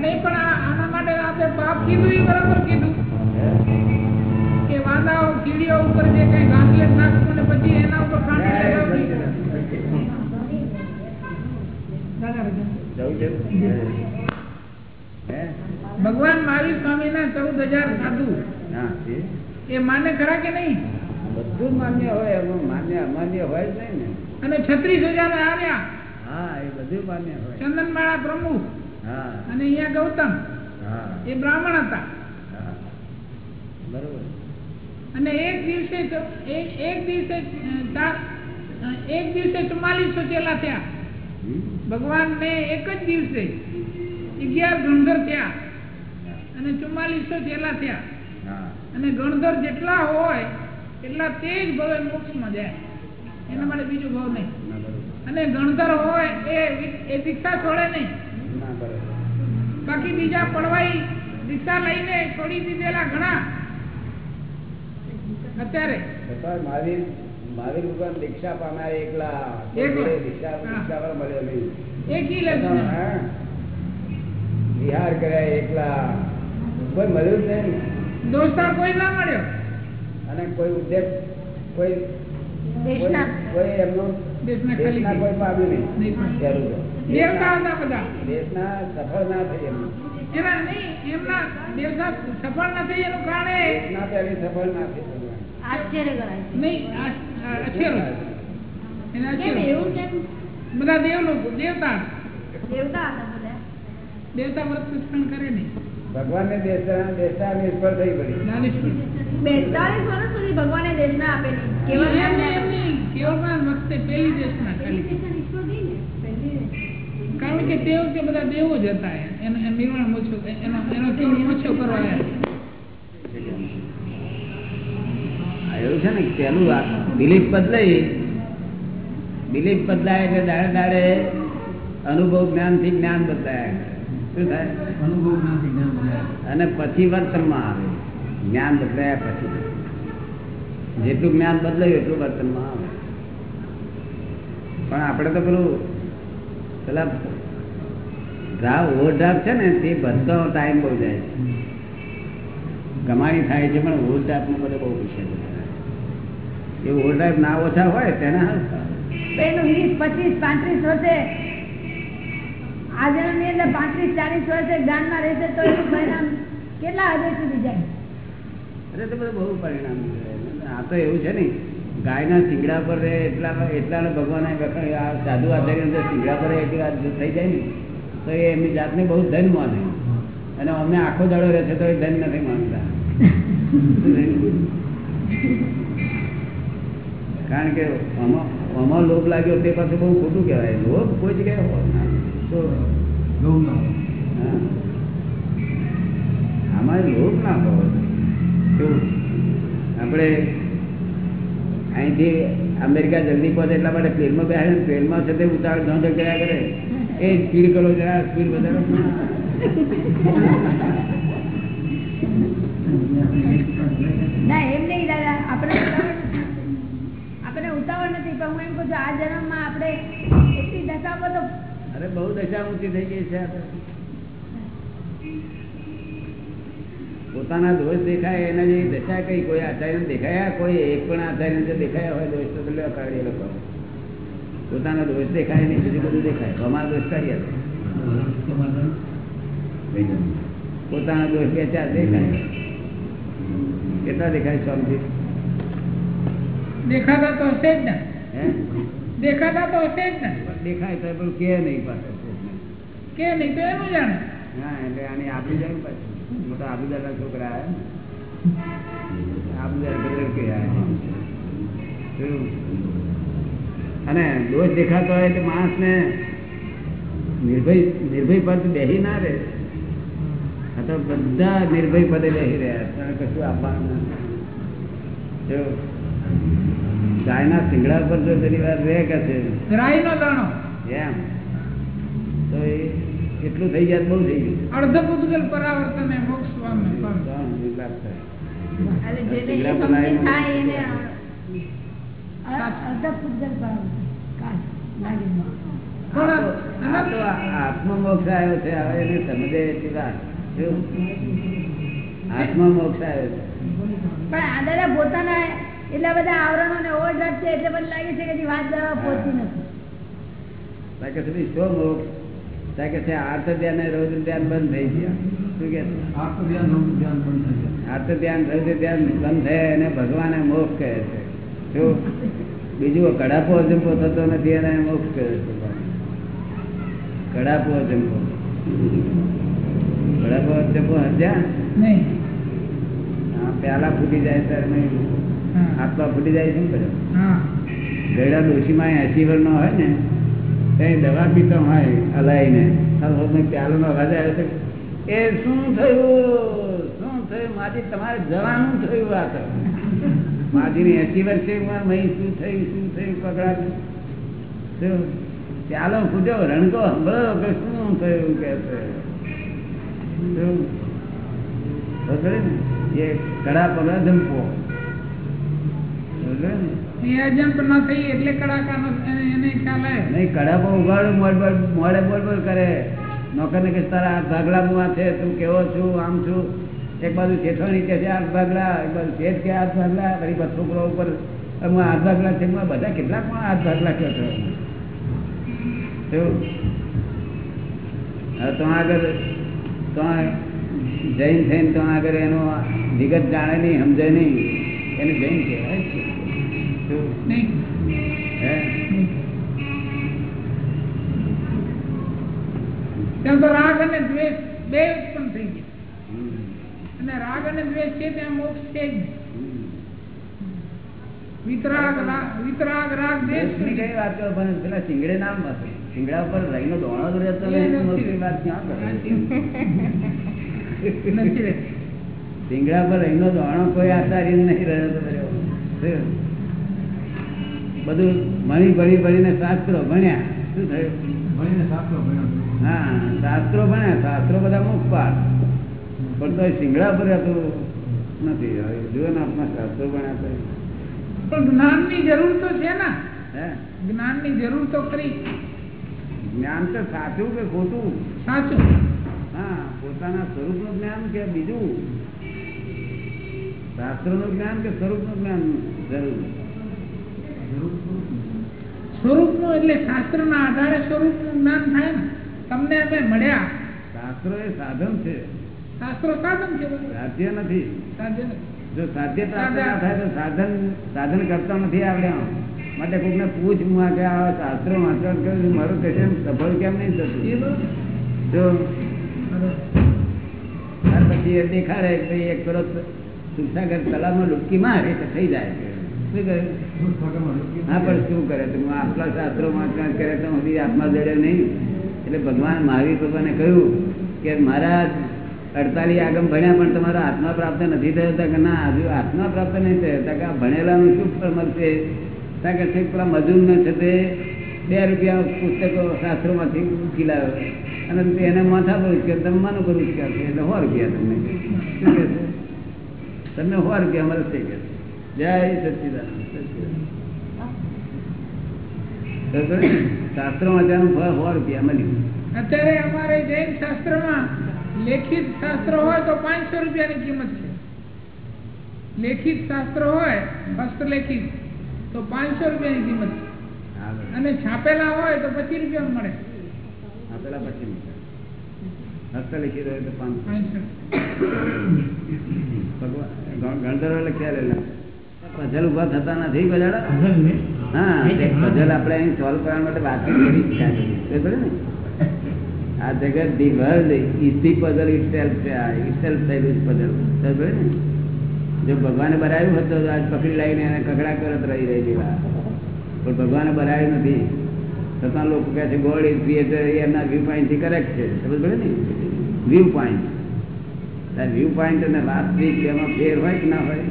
નહીં પણ આના માટે આપણે પાપ કીધું એ બરાબર કીધું. કે વાંદાઓ કીડીઓ ઉપર જે કઈ ઘાસલેટ નાખવું ને પછી એના ઉપર કાંટી લગાવવી જવું છે હે? ભગવાન મહાવીર સ્વામીના ચૌદ હજાર સાધુ. એ માને ખરા કે નહીં? બધું માન્ય હોય એમાં માન્ય અમાન્ય હોય જ નહીં ને. અને છત્રીસ હજાર આવ્યા હા એ બધું માન્ય હોય. ચંદનમાળા પ્રમુખ. હા. અને અહીંયા ગૌતમ. હા. એ બ્રાહ્મણ હતા. બરોબર. અને એક દિવસે એક દિવસે એક દિવસે ચુમ્માલીસો ચેલા થયા. ભગવાન ને એક જ દિવસે અગિયાર ગણધર થયા. અને ચુમ્માલીસો ચેલા થયા. અને ગણધર જેટલા હોય એટલા તે જ ભવે મોક્ષમાં જાય. એના માટે બીજો ભાવ નહીં. અને ગણધર હોય એ એ દીક્ષા છોડે નહીં. બાકી બીજા પડવાઈ દીક્ષા લઈને છોડી દીધેલા ઘણા. અત્યારે? મહાવીર મહાવીર ભગવાન દીક્ષા પામ્યા એકલા. દીક્ષા વાળો મળ્યો નહીં. વિહાર કર્યા એકલા. કોઈ મળ્યું જ નહીં દોસ્તાર કોઈ ના મળ્યો? અને કોઈ ઉદ્દેશ કોઈ દેશના. કોઈ- એમનો દેશના કોઈ પામ્યું નહીં. દેશના. સફળ ના થઈ એમનું. એના નહીં એમના દેવતા સફળ નથી એનું કારણ ના દેશના સફળ ના થઈ. બધા દેવ લોકો દેવતા દેવતા વ્રત પુષ્કળ કરે નહીં. ભગવાનને દેશના દેશના નિષ્ફળ થઈ પડી. દાનેશ્વર બેતાલીસ વર્ષ સુધી ભગવાને દેશના આપેલી કેવળ વખતે પહેલી દેશના કારણ કે તેઓ કે બધા દેવો જ હતા એનો એનો નિર્માણ ઓછો એનો એનો કેવળ ઓછો કરવા છે ને પેલું બિલીફ બદલાય. બિલીફ બદલાય એટલે દાડે દાડે અનુભવ જ્ઞાનથી જ્ઞાન બદલાય. શું થાય? અને પછી વર્તનમાં આવે. જ્ઞાન બદલાયા પછી. જેટલું જ્ઞાન બદલાયું એટલું વર્તનમાં આવે. પણ આપણે તો પેલું પેલા ડ્રાવ ઓવરડ્રાફ્ટ છે ને તે બધો ટાઈમ બહુ જાય છે. કમાણી થાય છે પણ ઓવરડ્રાફ્ટનું બધો બહુ વિષય છે. એ ઓવરડ્રાફ્ટ ના ઓછા હોય તેના. પેલું વીસ પચીસ પાંત્રીસ વર્ષે આજના ની અંદર પાંત્રીસ ચાલીસ વર્ષે જ્ઞાનમાં રહેશે તો એનું પરિણામ કેટલા હદે સુધી જાય અરે તો બધું બહુ પરિણામ. આ તો એવું છે ને ગાયના શીંગડા પર રહે એટલા એટલા ભગવાન આ સાધુ આચાર્ય શીંગડા પર એટલી વાત થઈ જાય ને તો એ એમની જાતને બહુ ધન માને અને અમને આખો દાડો રહે છે તો એ ધન નથી માનતા કારણ કે આમાં લોભ લાગ્યો તે પાસે બહુ ખોટું કહેવાય. લોભ કોઈ જગ્યાએ હોય તો હા. આમાં લોભ ના હોય. કેવું આપણે અહીંથી અમેરિકા જલ્દી પહોંચે એટલા માટે પ્લેનમાં બેસે ને પ્લેનમાં છે તે ઉતાર ધોંધો કર્યા કરે. એ સ્પીડ કરો જરા સ્પીડ વધારો. ના એમ નહીં દાદા. આપણે ઉતાવળ નથી. પણ હું એમ કહું છું, આ જન્મમાં આપણે એટલી દશામાં તો અરે, બહુ દશા ઊંચી થઈ ગઈ છે પોતાના દોષ દેખાય, એના જે દશા કઈ? કોઈ આચાર્ય દેખાયા? કોઈ એક પણ આચાર્ય દેખાયા હોય, દોષ તો પેલા કાઢી લોકો. પોતાના દોષ દેખાય નહીં, બીજું બધું દેખાય. અમારા દોષ કાઢી આપે. પોતાના દોષ બે ચાર દેખાય. કેટલા દેખાય? સ્વામીજી દેખાતા તો હશે જ ને. દેખાતા તો હશે જ ને. દેખાય તો પણ કે નહીં પાછું કે નહીં તો એનું જાણે. હા એટલે આની આપી જાય પાછું મોટા આબુદારના છોકરા આવ્યા આબુદાર બદલ કે અને દોષ દેખાતો હોય તો માણસને નિર્ભય નિર્ભય પદ બેહી ના રહે. આ તો બધા નિર્ભય પદે બેહી રહ્યા. કશું આપવાનું ગાયના સિંગડા પર જો તેની વાર રહે કે છે? રાઈનો દાણો. એમ. તો એ એટલું થઈ જાય બહુ થઈ ગયું. અર્ધ પૂતગલ પરાવર્તન એ મોક્ષ આત્મમોક્ષ આવ્યો છે હવે એને સમજે એટલી વાત? આત્મમોક્ષ આવ્યો છે. પણ દાદા પોતાના એટલા બધા આવરણો ને ઓવરડ્રાફ્ટ છે એટલે મને લાગે છે કે વાત દવા પહોંચી નથી. બાકી સુધી શું મોક્ષ કે છે આર્થ ધ્યાન ને રૌદ્ર ધ્યાન બંધ થઈ ગયા. શું કે? છે? આર્ત ધ્યાન રૌદ્ર ધ્યાન બંધ થયા એને ભગવાને મોક્ષ કહે છે. શું? બીજું કડાપો અજંપો થતો નથી એને મોક્ષ કહે છે. કડાપો અજંપો. કડાપો અજંપો હજ્યા નહીં. હા, પ્યાલા ફૂટી જાય ત્યારે નહીં. આત્મા ફૂટી જાય શું કરે. હા. ગયડા ડોશીમાં એસી નો હોય ને કઈ દવા પીતો હોય હલાઈને. પ્યાલો નો અવાજ આવ્યો તો એ શું થયું? શું થયું? માજી તમારે જવાનું થયું આ તો. માજીની એસી વર્ષે શું થયું શું થયું પકડાતું. ચાલો પ્યાલો ફૂટ્યો રણકો હંભળો કે શું થયું કે ને? એ કડા પગડા જંપો ખબર ને? ન નો કે, તારા હાથ ભાગલા મુવા છે, તું કેવો છું, આમ છું. એક બાજુ શેઠવાણી કે ભાગલા. એક બાજુ ભાગલા. છે. બધા પણ હાથ ભાગલા કહો છો? હવે તો આગળ, તો જૈન થઈને તો આગળ એનો વિગત જાણે નહીં, સમજે નહીં. એને જૈન કહેવાય છે. ત્યાં તો રાગ અને દ્વેષ બે ઉત્પન્ન થઈ ગયા. અને રાગ અને દ્વેષ છે ત્યાં મોક્ષ છે જ વિતરાગ રા- વિતરાગ રાગ દ્વેષ કઈ વાત કરો? પણ પેલા શિંગડે નામ હતું શિંગડા પર રહીનો દોણો જ રહેતો નથી. વાત ક્યાં કરે? પર રહીનો દોણો કોઈ આચાર્ય નહીં રહ્યો તો? બધું ભણી ભણી ભણીને શાસ્ત્રો ભણ્યા. શું થયું? હા શાસ્ત્રો ભણ્યા. શાસ્ત્રો બધા મુખ પણ તો સિંગડા ભર્યા નથી. હવે જુઓ ને આપણા શાસ્ત્રો ભણ્યા તો. પણ જ્ઞાનની જરૂર તો છે ને. હે? જ્ઞાનની જરૂર તો ખરી. જ્ઞાન તો સાચું કે ખોટું? સાચું. હા પોતાના સ્વરૂપનું જ્ઞાન કે બીજું? શાસ્ત્રનું જ્ઞાન કે સ્વરૂપનું જ્ઞાન જરૂર? સ્વરૂપનું એટલે શાસ્ત્રના આધારે સ્વરૂપનું જ્ઞાન થાય ને. તમને અમે મળ્યા. શાસ્ત્ર એ સાધન છે. શાસ્ત્ર સાધન છે બધું. સાધ્ય નથી. જો સાધ્ય પ્રાપ્ત ના થાય તો સાધન સાધન કરતા નથી આવડ્યા. માટે કોકને પૂછ હું આ કે આ શાસ્ત્રો વાંચવા કર્યું મારું કહેશે સફળ કેમ નહીં થતું? જો ત્યાર પછી એ દેખાડે એક પેલો સુખસાગર તલાવમાં લુટકી મારે તો થઈ જાય કે. શું હા પણ શું કરે તો આટલા શાસ્ત્રો વાંચવા કરે તો હજી આત્મા જડે નહીં. એટલે ભગવાન મહાવીર ભગવાને કહ્યું કે મારા અડતાલીસ આગમ ભણ્યા પણ તમારો આત્મા પ્રાપ્ત નથી થયો. કે ના હજુ આત્મા પ્રાપ્ત નહીં થયો. કે ભણેલા ભણેલાનું શું ફળ મળશે ત્યાં કે પેલા મજૂરને છે તે બે રૂપિયા પુસ્તકો શાસ્ત્રોમાંથી ઉચકી લાવ્યો. અને એને માથા પર ઉચકે તમે માનો પર ઉચક્યા એટલે સો રૂપિયા તમને. શું કહે છે? તમને સો રૂપિયા મળશે કે જય શાસ્ત્રો વાંચવાનું ફળ સો રૂપિયા મળ્યું અત્યારે અમારે જૈન શાસ્ત્રમાં લેખિત શાસ્ત્ર હોય તો પાંચસો રૂપિયાની કિંમત છે. લેખિત શાસ્ત્ર હોય હસ્તલેખિત તો પાંચસો રૂપિયાની કિંમત છે. અને છાપેલા હોય તો પચીસ રૂપિયા મળે. છાપેલા પચીસ રૂપિયા. હસ્ત લખી રહ્યો તો પાંચ પાંચસો. ભગવાન ગણ- ગણધરો લખ્યા રહેલા પઝલ ઊભા થતા નથી બજાડા હા પઝલ આપણે અહીં સોલ્વ કરવા માટે વાતચીત કરી ને? આ જગત the world is the puzzle itself itself થયેલું પઝલ ને? જો ભગવાને બનાવ્યું હતું તો આજ પકડી લાવીને એને કકડા કરત રહી રહી જેવા પણ ભગવાને બનાવ્યું નથી. છતાં લોકો કહે છે ગોડ ઇઝ ક્રિએટર એમના વ્યૂ પોઈન્ટથી કરેક્ટ છે. સમજ પડે ને? વ્યૂ પોઈન્ટ વ્યૂ પોઈન્ટ અને વાસ્તવિક એમાં ફેર હોય કે ના હોય?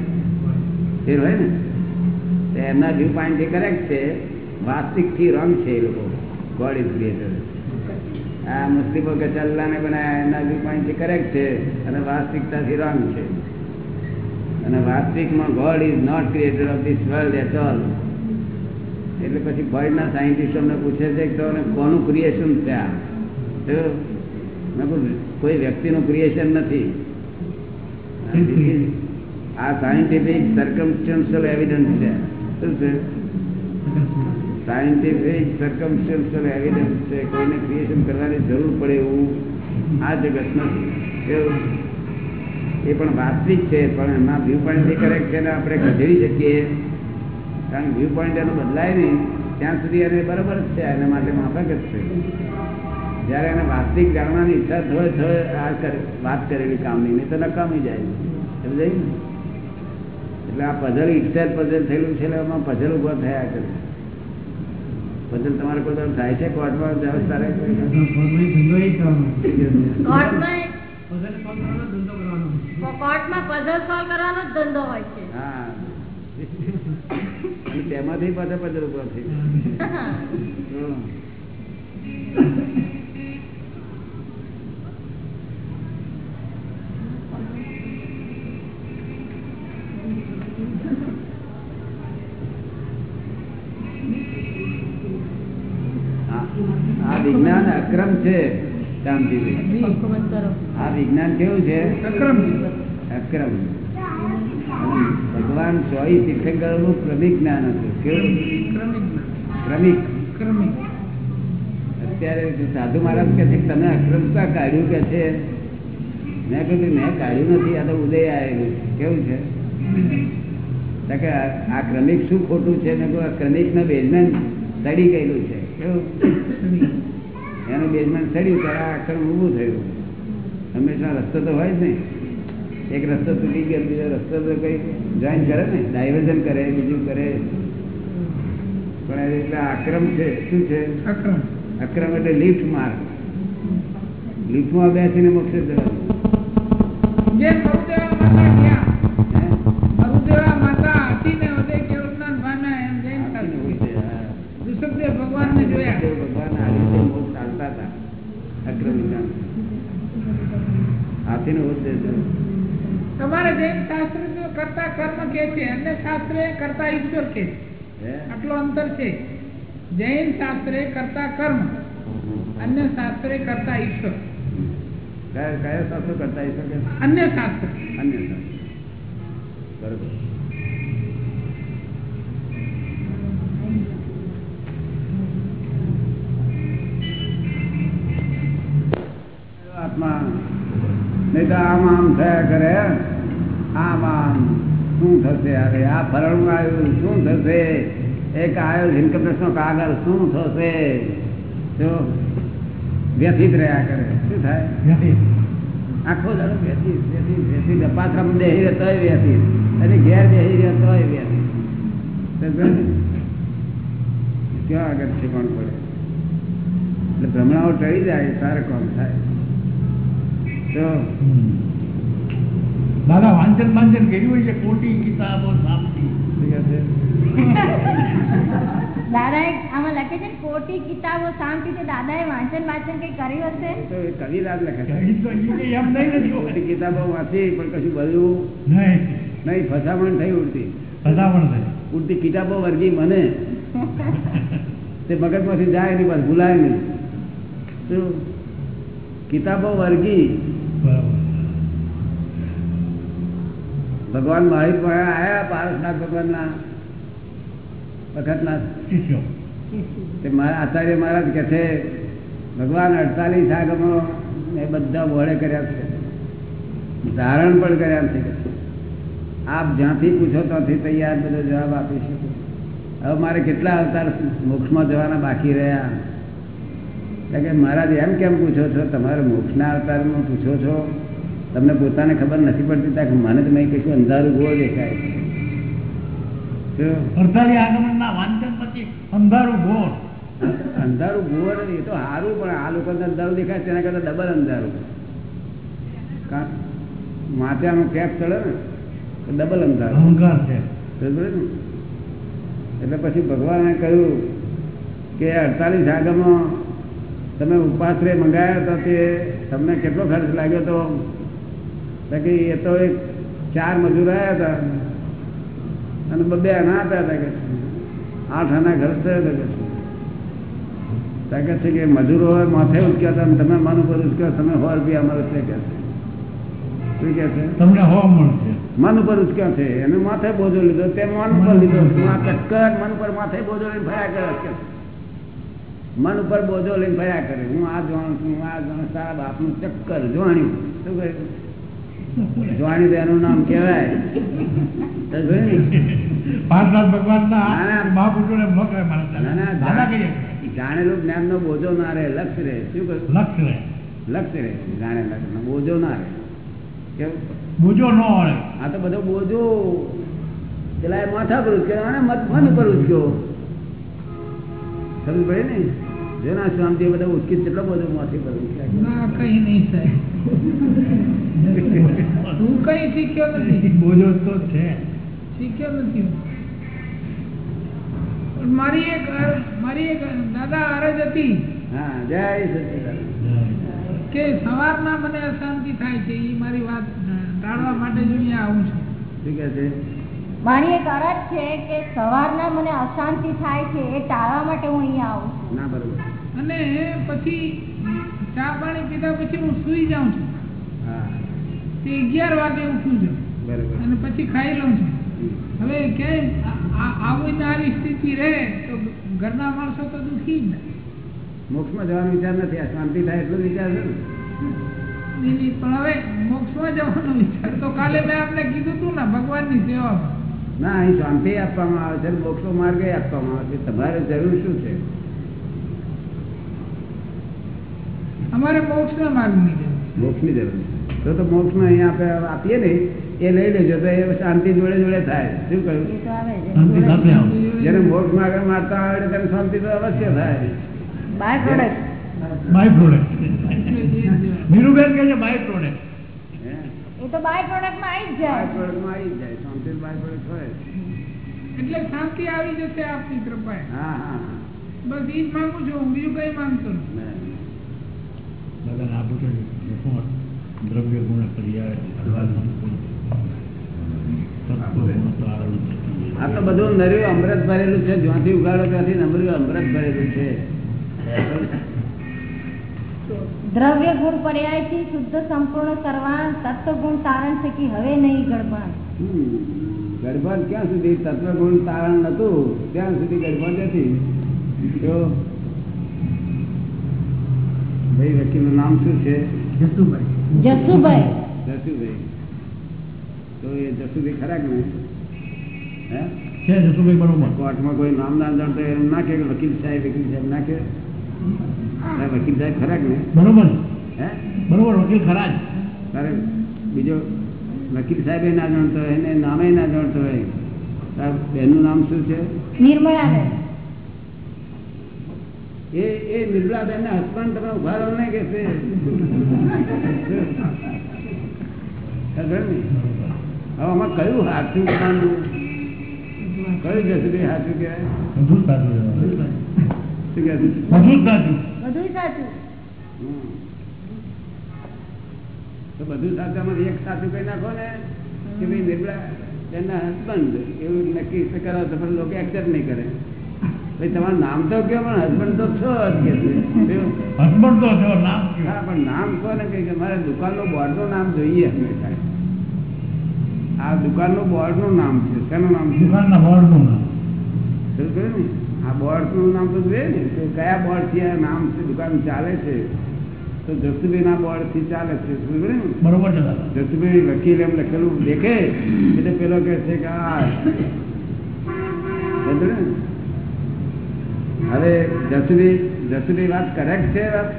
ફેર હોય ને એમના વ્યૂ પોઈન્ટથી કરેક્ટ છે. વાસ્તવિકથી રોંગ છે એ લોકો. ગોડ ઇઝ ક્રિએટર આ મુસ્લિમો કે ચલ્લાને બનાવ્યા એમના વ્યૂ પોઈન્ટથી કરેક્ટ છે અને વાસ્તવિકતાથી રોંગ છે. અને વાસ્તવિકમાં God is not creator of this world at all એટલે પછી વર્લ્ડના સાયન્ટિસ્ટ અમને પૂછે છે કે તમને કોનું ક્રિએશન છે આ? કોઈ વ્યક્તિનું ક્રિએશન નથી. આ સાયન્ટિફિક સર્કમસ્ટન્શિયલ એવિડન્સ છે. શું છે? સાયન્ટિફિક સર્કમસ્ટન્શિયલ એવિડન્સ છે. કોઈને ક્રિએશન કરવાની જરૂર પડે એવું આ જગત નથી. એ પણ વાસ્તવિક છે, પણ એમાં વ્યૂ પોઈન્ટથી કરેક્ટ છે ને આપણે ખસેડી શકીએ. કારણ કે વ્યૂ પોઈન્ટ એનો બદલાય નહીં. ત્યાં સુધી એને બરાબર જ છે, એના માટે માફક જ છે. જ્યારે એને વાસ્તવિક જાણવાની ઈચ્છા થયો થયો આ વાત કરેલી કામની, નહીં તો નકામી જાય. સમજાય ને? એટલે આ પઝલ ઇટસેલ પઝલ થયેલું છે એટલે એમાં પઝલ ઊભા થયા કરે. પઝલ તમારે કોઈ થાય છે કોર્ટમાં જાવ તારે કોર્ટમાં કોર્ટમાં પઝલ સોલ્વ કરવાનો ધંધો હોય છે. હા. તેમાંથી પાછા પઝલ ઊભા થઈ અક્રમ છે આ વિજ્ઞાન કેવું છે? અક્રમ. ભગવાન ચોવીસ તીર્થંકરોનું ક્રમિક જ્ઞાન હતું. કેવું? ક્રમિક. ક્રમિક ક્રમિક અત્યારે સાધુ મહારાજ કે છે તમે અક્રમ કા કાઢ્યું કે છે? મેં કહ્યું મેં કાઢ્યું નથી આ તો ઉદય આવેલું કેવું છે? કે આ ક્રમિક શું ખોટું છે? ને આ ક્રમિકનું બેઝમેન્ટ સડી ગયેલું છે. કેવું? એનું બેઝમેન્ટ ચડ્યું ત્યારે આ અક્ષર ઊભું થયું. હંમેશા રસ્તો તો હોય જ નહીં. એક રસ્તો તૂટી ગયો બીજો રસ્તો તો કઈ જોઈન કરે ને ડાયવર્ઝન કરે બીજું કરે. પણ એટલે આક્રમ છે શું છે? અક્રમ. અક્રમ એટલે લિફ્ટ માર્ગ. લિફ્ટમાં બેસીને મોક્ષે જવાનું જે મરુદેવા માતા ગયા હે? મરુદેવા માતા હાથીને વધે કેવું જ્ઞાન પામ્યા એમ જૈન શાસ્ત્ર એવું કહે. છે, હા. ઋષભદેવ ભગવાનને જોયા દેવ ભગવાન આ રીતે મોક્ષ ચાલતા હતા અક્રમ વિધાન હાથીનો ઉદ્દેશ છે. તમારે જૈન શાસ્ત્ર કરતા કર્મ કે છે અન્ય શાસ્ત્ર કરતા ઈશ્વર કે છે? આટલો અંતર છે. જૈન શાસ્ત્રે કરતા કર્મ અન્ય શાસ્ત્રે કરતા ઈશ્વર. કયા કયા શાસ્ત્રો કરતા ઈશ્વર અન્ય શાસ્ત્ર. અન્ય શાસ્ત્ર. બરોબર. આમ આમ થયા કરે. આમ આમ શું થશે હવે? આ ફરણું આવ્યું શું થશે? એક આવ્યો ઇન્કમટેક્સ નો કાગળ શું થશે? જો વ્યથિત રહ્યા કરે શું થાય? આખો દાડો વ્યથિત વ્યથિત વ્યથિત. પાત્રામાં બેસી રહેતો બેસી અને ઘેર બેહી બેસી સમજ્યો ક્યાં આગળ ઠેકાણ પડે? એટલે ભ્રમણાઓ ટળી જાય તારે કોણ થાય. દાદા વાંચન વાંચન કર્યું હોય છે? ખોટી કિતાબો સામતી આમાં લખે છે કોટી કિતાબો શાંતિ દાદા એ વાંચન વાંચન કઈ કર્યું હશે? તો કવિરાજ લખે તો એમ નહીં કિતાબો વાંચી પણ કશું બધું નહીં. નહીં ફસામણ થઈ ઉડતી. ઉડતી કિતાબો વર્ગી મને. તે મગજમાંથી જાય એની બસ ભૂલાય નહીં. શું? કિતાબો વર્ગી ભગવાન માહિત આયા પારસનાથ ભગવાનના વખતના શિષ્યો. તે મારા આચાર્ય મહારાજ કે છે, ભગવાન અડતાલીસ આગમો એ બધા વડે કર્યા છે. ધારણ પણ કર્યા છે. આપ જ્યાંથી પૂછો ત્યાંથી તૈયાર બધો જવાબ આપી શકો. હવે મારે કેટલા અવતાર મોક્ષમાં જવાના બાકી રહ્યા? કે મહારાજ એમ કેમ પૂછો છો? તમારે મોક્ષના અવતારમાં પૂછો છો? તમને પોતાને ખબર નથી પડતી ત્યાં કે મને તો મેં કશું અંધારું ગોળ દેખાય છે? અંધારું ગોળ. એ તો સારું પણ આ લોકો અંધારું દેખાય તેના કરતા ડબલ અંધારું. માથાનો કેપ ચડે ને ડબલ અંધારું? એટલે પછી ભગવાને કહ્યું કે અડતાલીસ આગમમાં તમે ઉપાશ્રય મંગાયા હતા તે તમને કેટલો ખર્ચ લાગ્યો હતો કે એ તો એક ચાર મજૂર આવ્યા હતા. અને બબે આના આપ્યા હતા કે આઠ આના ખર્ચ થયો હતો કે કે છે કે મજૂરો માથે ઉચક્યા હતા તમે માનું પર ઉચક્યો તમે સો રૂપિયા મળે છે કે છે. શું કે છે? તમને હો મળશે. મન ઉપર ઉચક્યા છે એને માથે બોજો લીધો તે મન ઉપર લીધો. આ ચક્કર મન પર માથે બોજો લઈને ફર્યા કરે છે. મન ઉપર બોજો લઈને ફર્યા કરે. હું આ જાણું છું હું આ જાણું સારા બાપનું ચક્કર જોણ્યું. શું કહ્યું જોણી તો એનું નામ જાણ- જાણેલું જ્ઞાન નો બોજો ના રહે લક્ષ રે શું કહ્યું લક્ષ રે લક્ષ રે જાણે લક્ષ બોજો ના રે કેવું? બોજો ન આ તો બધો બોજો. પેલા એ માથા પર ઉચક્યો મત મન ઉપર ઉચક્યો સમજ પડે ને? જો ના સ્વામી બધા ઉચકી કેટલો બધો માથે ના કઈ નહીં સાહેબ. તું કઈ શીખ્યો નથી? બોજો તો છે. શીખ્યો નથી? મારી એક મારી એક દાદા અરજ હતી હા જય સચિદાન કે સવારના મને અશાંતિ થાય છે એ મારી વાત ટાળવા માટે જ અહીંયા આવું છું. ઠીક કે છે? મારી એક અરજ છે કે સવારના મને અશાંતિ થાય છે એ ટાળવા માટે હું અહીંયા આવું છું. ના બરોબર. અને પછી ચા પાણી પીધા પછી હું સુઈ જાઉં છું. હા. તે અગિયાર વાગે ઉઠું છું. બરોબર. અને પછી ખાઈ લઉં છું. હવે ક્યાંય આવું આવી સ્થિતિ રહે તો ઘરના માણસો તો દુઃખી જ ને મોક્ષમાં જવાનો વિચાર નથી. આ શાંતિ થાય એટલો વિચાર છે પણ હવે મોક્ષમાં જવાનો વિચાર તો કાલે મેં આપને કીધું તું ને ભગવાનની સેવામાં. ના અહીં શાંતિ આપવામાં આવે છે મોક્ષો માર્ગ આપવામાં આવે છે. તમારે જરૂર શું છે? અમારે મોક્ષના માર્ગની જરૂર છે. મોક્ષની જરૂર છે. તો તો મોક્ષમાં અહીંયા આપણે આપીએ ને એ લઈ લેજો. તો એ શાંતિ જોડે જોડે થાય. શું કહ્યું? જેને મોક્ષ માર્ગ મારતા આવે તેને શાંતિ તો અવશ્ય થાય. By product by product Niruben કહે છે બાય પ્રોડક્ટ હે? એ તો બાય પ્રોડક્ટમાં આવી જ બાય પ્રોડક્ટમાં આવી જ જાય. શાંતિ બાય પડે થાય એટલે શાંતિ આવી જશે આપની કૃપાએ હા હા. બસ ઈ જ માંગુ છું હું બીજું કઈ માંગતો આ દ્રવ્ય ગુણ પર્યાય તો બધું નર્યું અમૃત ભરેલું છે જ્યાંથી ઉગાડો ત્યાંથી નમર્યું અમૃત ભરેલું છે. દ્રવ્ય ગુણ પર્યાયથી શુદ્ધ સંપૂર્ણ સર્વાન તત્વ ગુણ તારણ છે કે હવે નહીં હમ. ગડબડ ક્યાં સુધી? તત્વગુણ તારણ નતું ત્યાં સુધી ગડબડ નથી. તો ભાઈ વકીલનું નામ શું છે? જસુભાઈ. જસુભાઈ. જસુભાઈ. તો એ જસુભાઈ ખરા કે હે? છે જસુભાઈ બરોબર કોર્ટમાં કોઈ નામ ના જાણતો એમ ના કે વકીલ સાહેબ વકીલ સાહેબ ના કે વકીલ સાહેબ ખરા કે બરોબર. હે? બરોબર વકીલ ખરા જ. બીજો વકીલ સાહેબ ના જાણતો હોય એને નામે ના જાણતો હોય. બેનનું નામ શું છે? નિર્મળા એ એ નિર્મલાબેન ના હસબન્ડ તમે ઊભા રહો ને કે છે? હવે આમાં કયું હાથું કરવાનું કયું જશે હાથું કહેવાય? બધું જ સાચું છે. શું કહે છે બધું સાચું બધું સાચું હમ. તો બધું સાચામાં એક સાચું કહી નાખો ને કે ભાઈ નિર્મળા એના હસબન્ડ એવું નક્કી કરો તો પણ લોકો એક્સેપ્ટ નહીં કરે. ભાઈ તમારું નામ તો કયો પણ હસબન્ડ તો છો છે? હસબન્ડ તો છો નામ હા પણ નામ કહે કે મારે દુકાનનું બોર્ડનું નામ જોઈએ હંમેશા આ દુકાનનું બોર્ડનું નામ છે શેનું નામ છે? દુકાનના બોર્ડનું નામ. ને આ બોર્ડનું નામ તો જોઈએ ને કયા કયા બોર્ડથી આ નામ છે દુકાન ચાલે છે? તો જસ્તબીના બોર્ડથી ચાલે છે બરોબર છે જસુભાઈ વકીલ એમ લખેલું દેખે એટલે પેલો કે છે કે આ ને? હવે જસુભાઈ જસુભાઈ વાત કરેક્ટ છે વાત?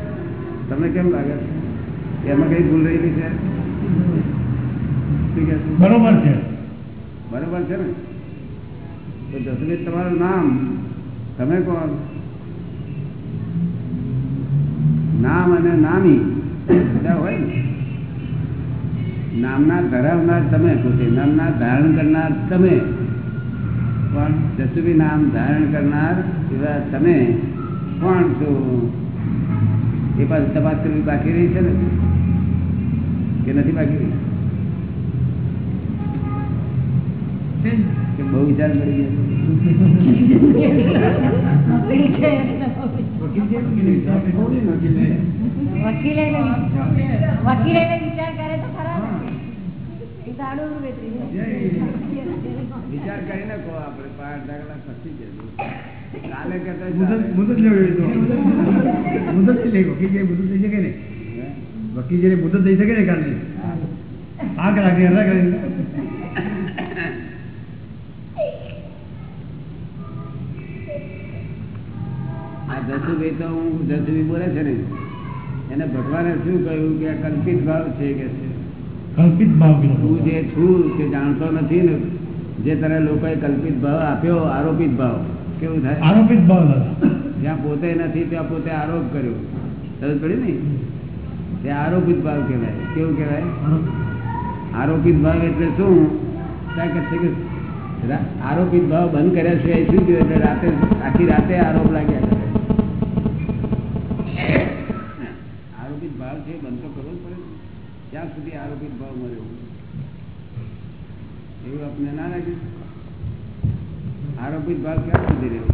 તમને કેમ લાગે છે? એમાં કઈ ભૂલ રહેલી છે? છે? બરોબર છે. બરોબર છે ને? તો જસુભાઈ તમારું નામ તમે કોણ? નામ અને નામી બધા હોય ને. નામના ધરાવનાર તમે પોતે નામના ધારણ કરનાર તમે. પણ જસુભી નામ ધારણ કરનાર એવા તમે કોણ છો? એ પાછું તપાસ કરવી બાકી રહી છે ને? કે નથી બાકી રહી? બહુ વિચાર કરી ગયા વકીલ વિચાર કરે તો ખરા ને. કરીને કહો આપણે પાંચ દાખલા જજો કાલે કરતા મુદત મુદત લેવી તો. મુદત લઈ વકીલ જે મુદત થઈ શકે ને? વકીલ જે મુદત થઈ શકે ને કાલે? આ કલાકે અલગ કરી. જસુભાઈ તો હું જસુભાઈ બોલે છે ને એને ભગવાને શું કહ્યું કે કલ્પિત ભાવ છે કે છે? કલ્પિત ભાવ તું જે છું તે જાણતો નથી ને જે તને લોકોએ કલ્પિત ભાવ આપ્યો આરોપિત ભાવ કેવું થાય? આરોપિત ભાવ જ્યાં પોતે નથી ત્યાં પોતે આરોપ કર્યો. સમજ પડી ને? તે આરોપિત ભાવ કહેવાય. કેવું કહેવાય? આરોપિત ભાવ એટલે શું? કે છે કે આરોપિત ભાવ બંધ કર્યા સિવાય શું કહેવાય એટલે રાતે આખી રાતે આરોપ લાગ્યા. છે એ બંધ તો કરવો જ પડે ને. ત્યાં સુધી આરોપિત ભાવ મળ્યો એવું આપને ના લાગ્યું આરોપિત ભાવ ક્યાં સુધી રહેવો?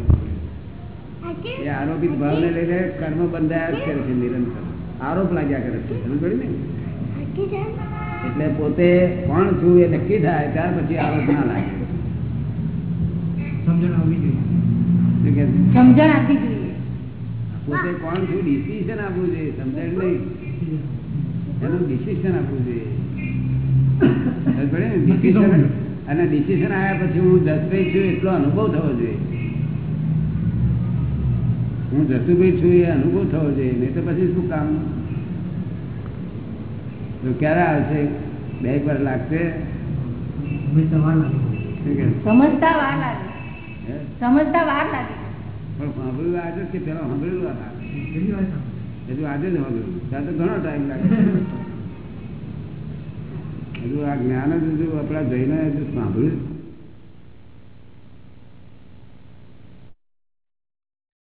એ આરોપિત ભાવને લઈને કર્મ બંધાયા જ કરે છે નિરંતર. આરોપ લાગ્યા કરે છે. સમજ પડી ને? એટલે પોતે કોણ છું એ નક્કી થાય ત્યાર પછી આરોપ ના લાગે. સમજણ આવવી જોઈએ. શું કહે છે? સમજણ આપવી જોઈએ. પોતે કોણ છું ડિસિઝન આપવું જોઈએ સમજાય નહીં. એનું ડિસિશન આપવું જોઈએ. અને ડિસિશન આવ્યા પછી હું જસભાઈ છું એટલો અનુભવ થવો જોઈએ. હું જસુભાઈ છું એ અનુભવ થવો જોઈએ. નહીં તો પછી શું કામ? તો ક્યારે આવશે? બે પર વાર લાગશે? સમજતા વાર લાગે. સમજતા વાર લાગે. પણ સાંભળ્યું આજે કે પેલા સાંભળેલું સાંભળ્યું? હજુ આજે જ સાંભળ્યું ત્યાં તો ઘણો ટાઈમ લાગે હજુ આ જ્ઞાન જ હજુ આપણા જઈને હજુ સાંભળ્યું